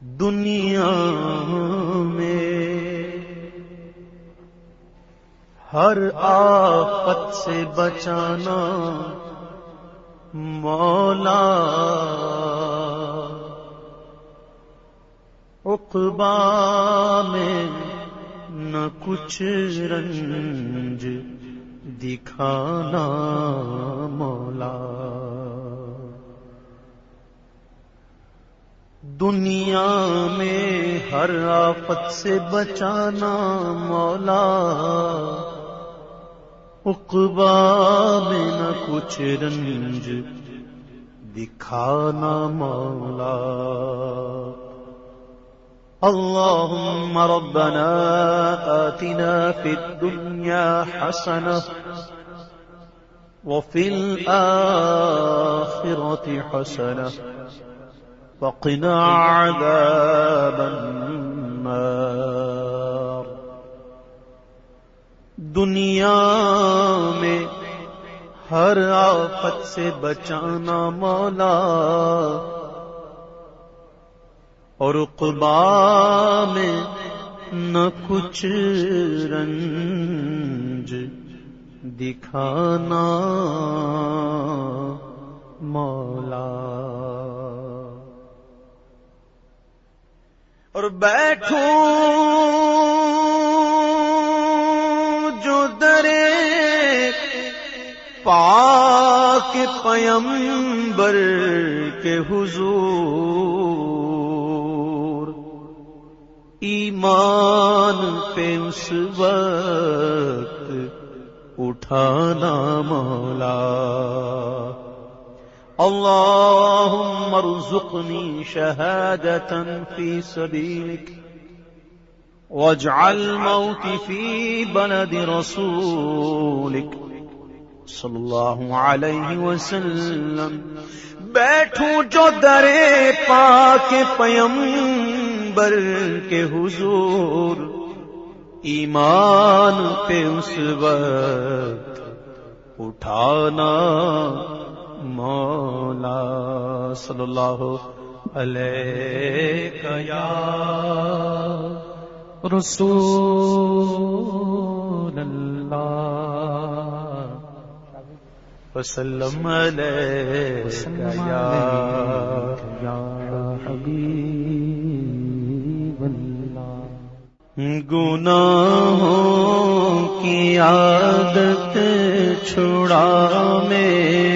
دنیا میں ہر آفت سے بچانا مولا اقبا میں نہ کچھ رنج دکھانا مولا دنیا میں ہر آفت سے بچانا مولا اقبا میں نہ کچھ رنج دکھانا مولا اللهم ربنا آتنا في الدنيا حسنة وفي الآخرة حسنة وقنا عذاب النار۔ دنیا میں ہر آفت سے بچانا مولا۔ اور اقبا میں نہ کچھ رنج دکھانا مولا۔ اور بیٹھو جو درے پاک پیمبر کے حضور ایمان پہ اس وقت اٹھانا مولا۔ اللهم ارزقني شهادة في سبيلك، واجعل موتي في بلد رسولك. صلی اللہ علیہ وسلم. بیٹھوں جو درے پاک پیمبر کے حضور، ایمان پہ اس وقت اٹھانا مولا صلی اللہ علیہ یا رسول اللہ وسلم علیہ یا حبیب اللہ گناہوں کی عادت چھڑا میرے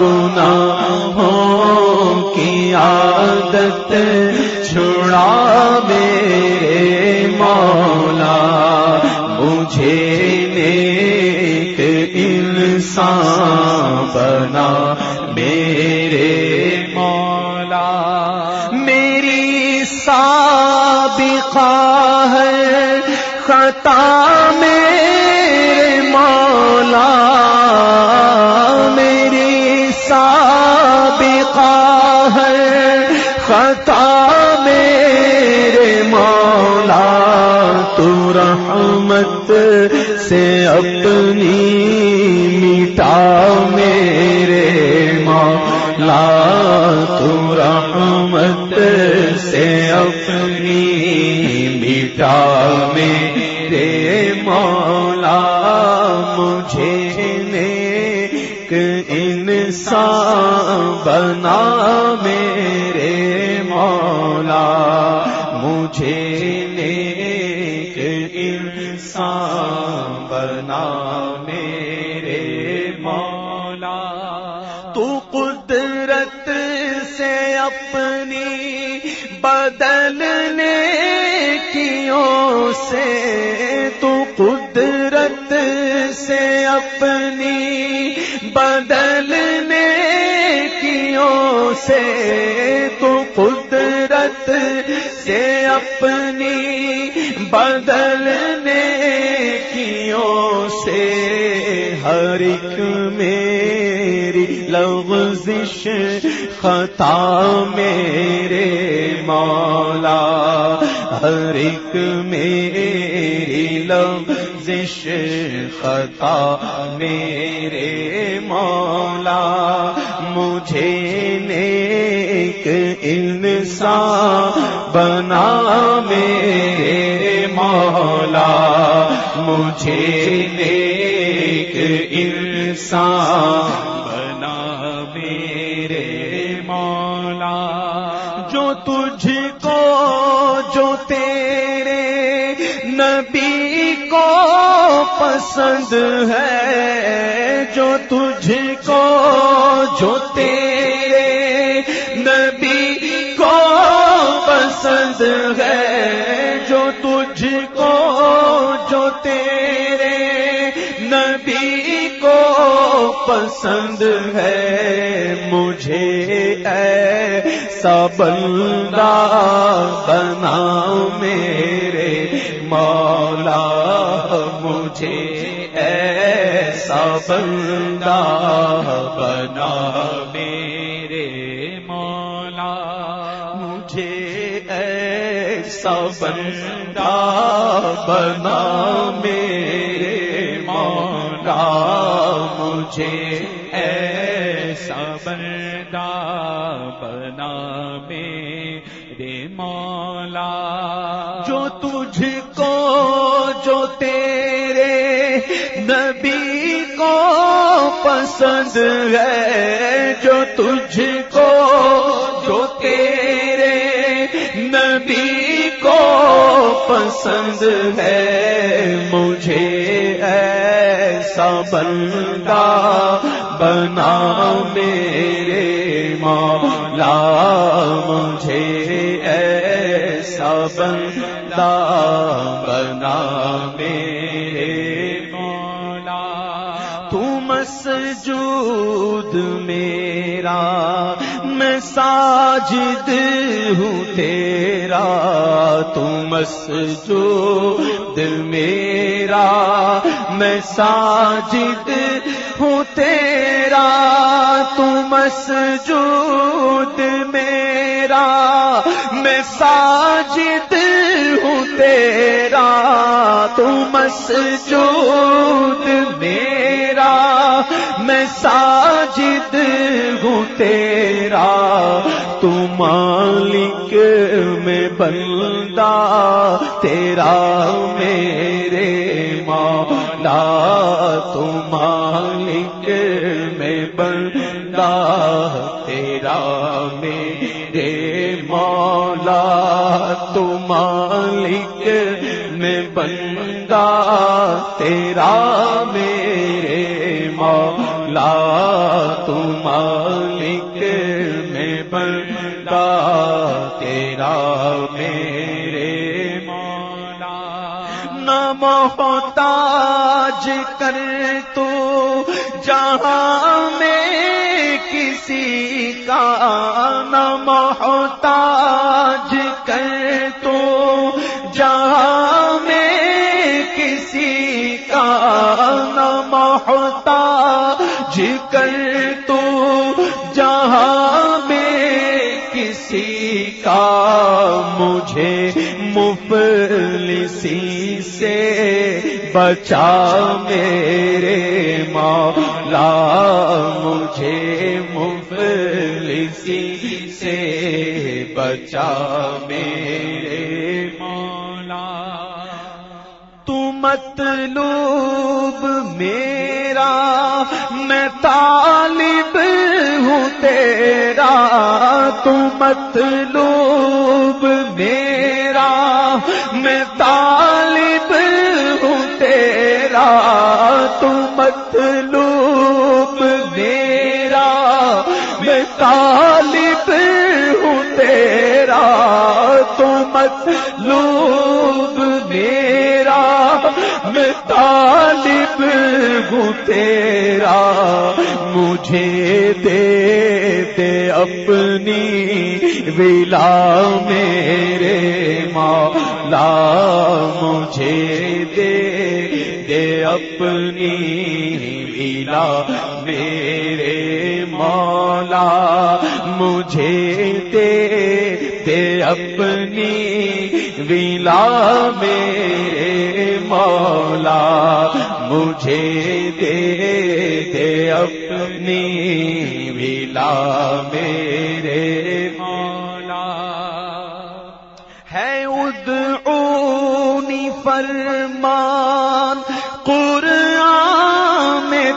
گناہوں کی عادت چھڑا میرے مولا، مجھے نیک انسان بنا میرے مولا۔ میری سابقہ ہے، خطا خطا میرے مولا، تو رحمت سے اپنی مٹا میرے مولا، تو رحمت سے اپنی مٹا میرے مولا، مجھے نیک انسان بنا میرے نیک انسان بنا میرے مولا۔ تو قدرت سے اپنی بدلنے کیوں سے، تو قدرت سے اپنی بدلنے کیوں سے، تو قدرت قدرت سے اپنی بدلنے کیوں سے ہر ایک میری لغزش خطا میرے مولا، ہر ایک میری لغزش خطا میرے مولا، مجھے انسان بنا میرے مولا، مجھے نیک انسان جو تجھ کو، جو تیرے نبی کو پسند ہے، جو تجھ کو، جو تیرے پسند ہے جو تجھ کو، جو تیرے نبی کو پسند ہے۔ مجھے اے بندہ بنا میرے مولا۔ مجھے ایسا بندہ بنا بندہ بنا میرے مولا، مجھے ایسا بندہ بنا میرے مولا۔ جو تجھ کو، جو تیرے نبی کو پسند ہے، جو تجھ کو، جو تیرے نبی پسند ہے مجھے ایسا بندہ بنا میرے مولا مجھے ایسا بندہ بنا میرے مولا۔ تم مسجود میرا میں ساجد ہوں تیرا، تم مسجود میرا، میں ساجد ہوں تیرا، تم مسجود میرا، میں ساجد ہوں تیرا، تم مسجود میرا، میں ساجد ہوں تیرا، تو مالک میں بندہ، تیرا میرے مولا، تو مالک میں بندہ، تیرا میرے مولا، تو مالک میں بندہ، تیرا میرے محتاج کر تو جہاں میں کسی کا نہ محتاج کر بچا میرے مولا، مجھے مفلسی سے بچا میرے مولا۔ تو مطلوب میرا، میں طالب ہوں تیرا۔ تو مطلوب میرا تو مطلوب میرا، میں طالب ہوں تیرا۔ تو مطلوب میرا، میں طالب ہوں تیرا۔ مجھے دے دے اپنی ولا میرے مولا، مجھے اپنی ولا میرے مولا، مجھے دے دے اپنی ولا میرے مولا، مجھے دے دے اپنی ولا میرے مولا۔ ہے ادعونی فرمان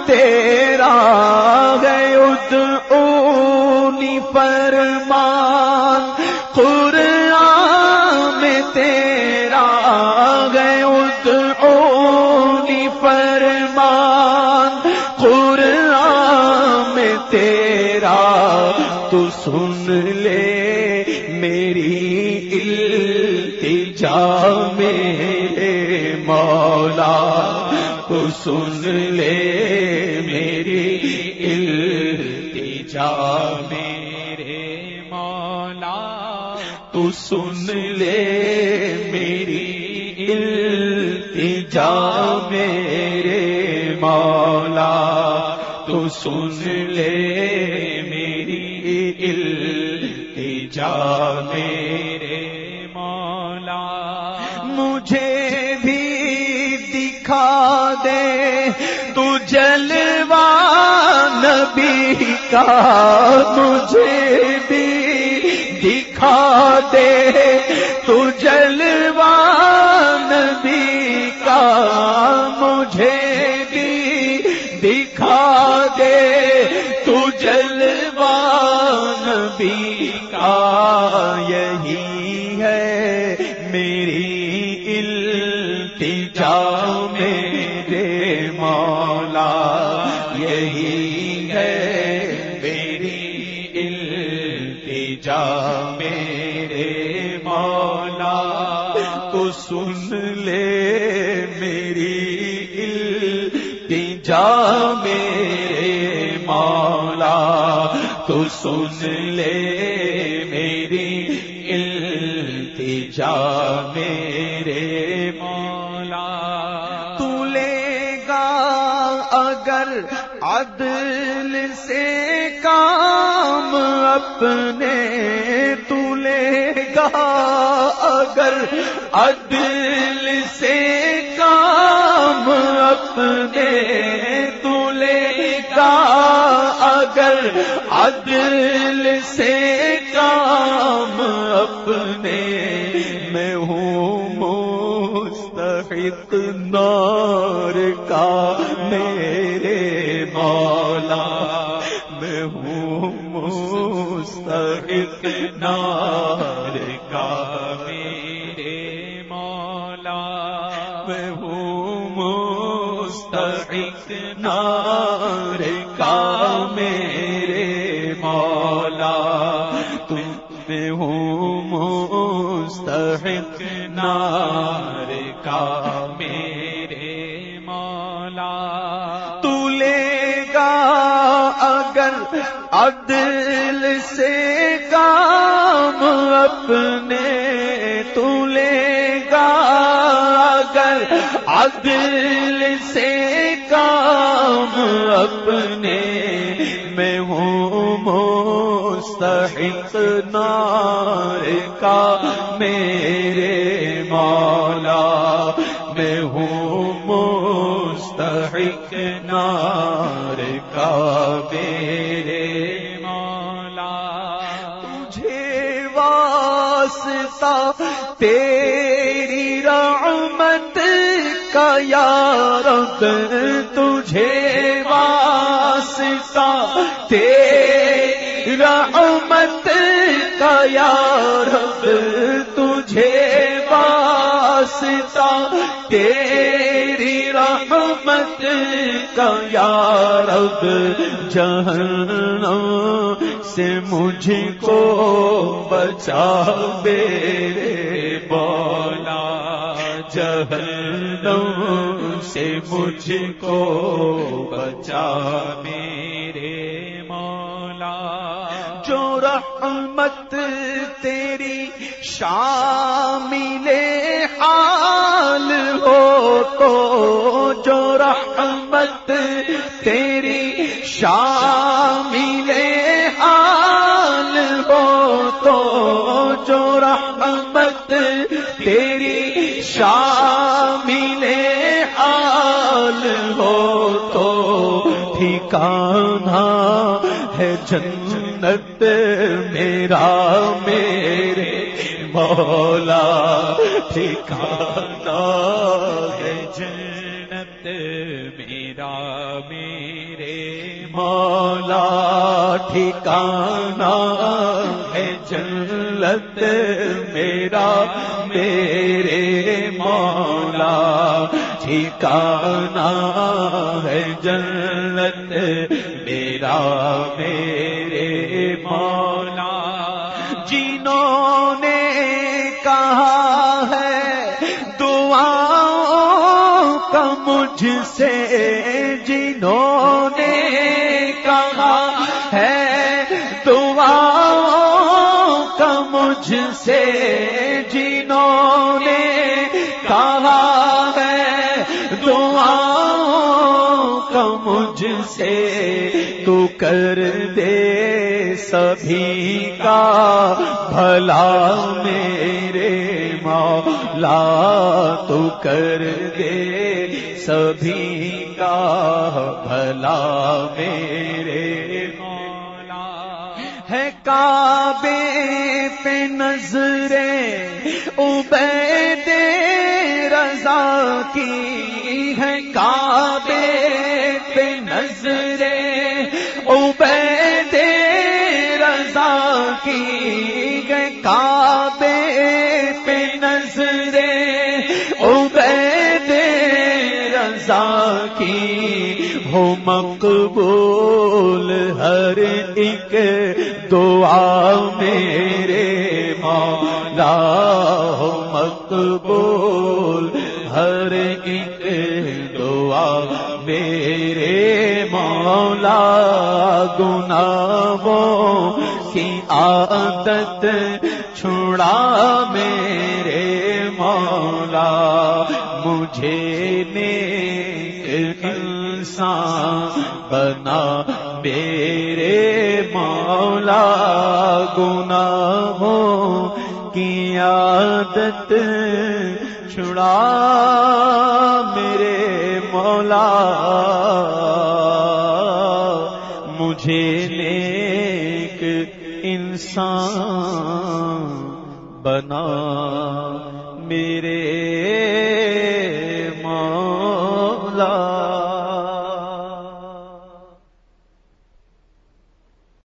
تیرا گئے ادعونی فرمان، قرآن میں تیرا گئے ادعونی فرمان، قرآن میں تیرا، تو سن لے میری التجا میرے مولا، تو سن لے تو سن لے میری التجا میرے مولا تو سن لے میری التجا میرے مولا مجھے بھی دکھا دے تو جلوا نبی کا مجھے بھی دے تو جلوہ نبی کا مجھے بھی دکھا دے۔ تو جلوہ نبی کا سن لے میری التجا میرے مولا۔ تو لے گا اگر عدل سے کام اپنے۔ تو لے گا اگر عدل سے کام اپنے۔ عدل سے کام اپنے میں ہوں مستحق نار کا میرے مولا میں ہوں مستحق نار عدل سے کام اپنے تو لے گا۔ اگر عدل سے کام اپنے میں ہوں مستحق نار کا میرے تجھے واسطہ، تیری رحمت کا یا رب، تجھے واسطہ، تیری رحمت کا یا رب، تجھے واسطہ، تیری رحمت کا یا رب، جہنم سے مجھ کو بچا، میرے بولا جہنم سے مجھ کو بچا، میرے رحمت تیری شامل حال ہو تو جو رحمت تیری شامل حال ہو تو جو رحمت تیری شامل حال ہو تو ٹھکانا ہے جنت میرا، میرے مولا ٹھکانا ہے جنت میرا، میرے مولا ٹھکانا ہے جنت میرا، میرے مولا ٹھکانا ہے جنت میرا، میرے مجھ سے جنہوں نے کہا ہے، دعاؤں کا مجھ سے جنہوں نے کہا ہے، دعاؤں کا مجھ سے تو کر دے سبھی کا بھلا میرے مولا تو کر دے سبھی کا بھلا میرے مولا۔ ہے کعبے پہ نظریں عبید رضا کی، ہے کعبے رضا کی ہو مقبول ہر ایک دعا میرے مولا ہو مقبول ہر ایک دعا میرے مولا گناہوں کی عادت چھڑا میرے مولا مجھے بنا میرے مولا گناہوں کی عادت چھڑا میرے مولا مجھے نیک انسان بنا۔